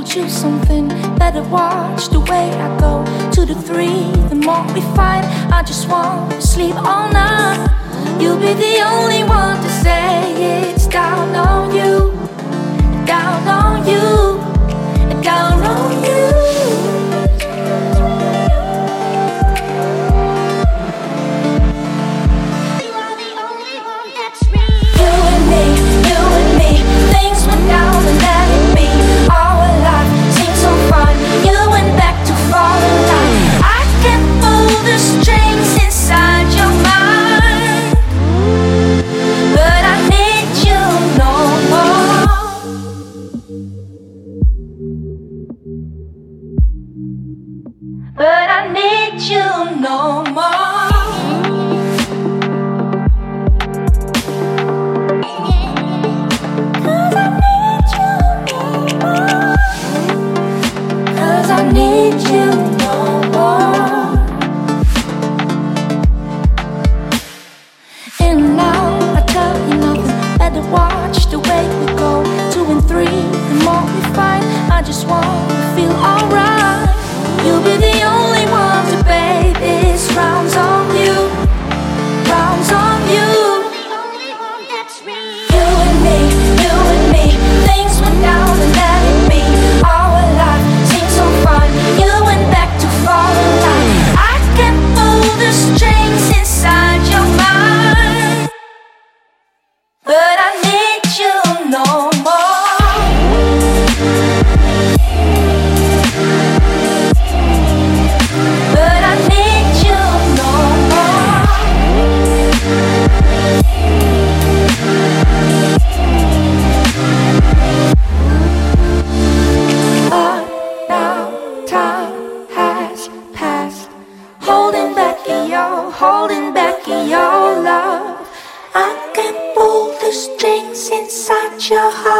we'll choose something better. Watch the way I go Two to three. The more we fight, I just want to sleep all night. You'll be the only one to say it's down on you. you no more holding back your love. I can pull the strings inside your heart.